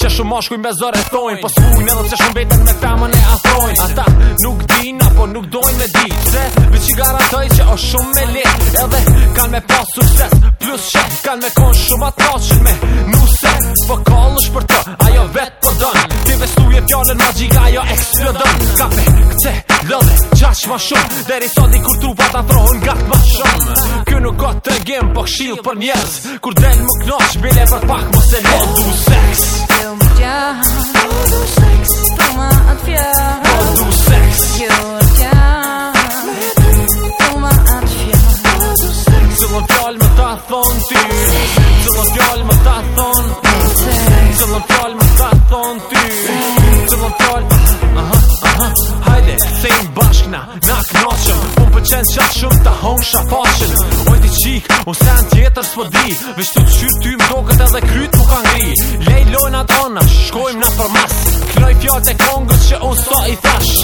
që shumë ma me zore thojnë Po s'pujnë edhe që shumë vetën me temën e athojnë Ata nuk din, apo nuk dojnë me di Se vi që garantoj që o shumë me lit Edhe kanë me pas sukses Plus që kanë me konë shumë me Nuse, po kallë është për të Ajo vetë po dënë Ti vestuje fjallën magjika, ajo eksplodon Kape, kaq ma shumë Deri sa di kur trupa ta trohën Gatë ma shumë Kjo nuk ka të regim po kshil për njerës Kur drejnë më knoq, bile për pak më se lëtu seks Kjo më gjahë hongësha fashën Oj ti qik, unë se tjetër s'po di Vesh të të qyrë ty më doket edhe kryt më kanë gri Lej lojnë atë anë, shkojmë në për mas Kloj fjallët e kongës që unë sa i thash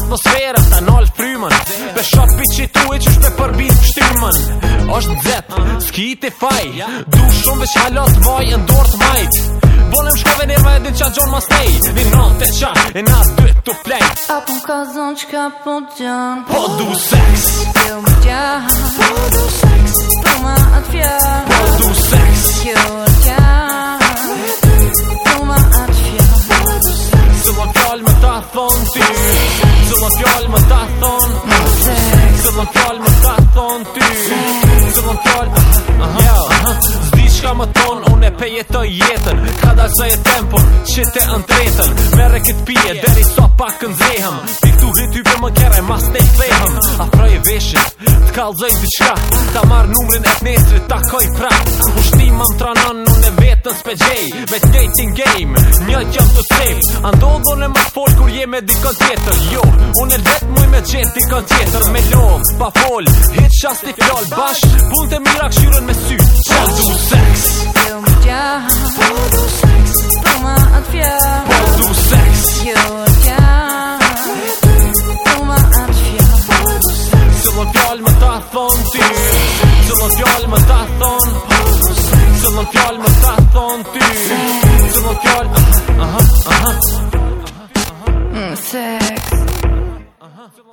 Atmosfera të nalë frymën Pe shopi që tu e që shpe përbin pështymën është dzet, s'ki të faj Du shumë veç halat vaj, ndorë të majt Volem shkove nirva edhin qa gjon mas nej Vin nante të qa, e të plejt A pun ka zon qka po Po du seks thon ti Cilla fjall më ta thon Cilla fjall më ta thon ti Cilla fjall më ta thon ti Shka më tonë, unë e pejetoj jetën Kada që e tempon, që të në tretën Mere këtë pije, deri sa so pak kënë zrehëm Pik të hrit për më kere, mas të e thehëm A fraje veshët, të kalzoj të qka Ta marë numrin e të nesri, ta koj pra U shtim më më tranon, unë e vetën s'pe gjej Me dating game, një gjëm të trep Andodhën e më folë, kur me dikën tjetër Jo, unë e letë muj me gjenë dikën tjetër Me lovë, pa folë, qas t'i fjall bash Pun të mira këshyrën me sy Qas du sex Jo më gja Po du sex Po ma atë fjall Po du sex Jo më gja Po ma atë fjall Po du sex Cëllon fjall më ta thonë ty Cëllon fjall ta thonë Po du sex ta thonë ty Cëllon fjall Aha, aha, aha Aha, mm, aha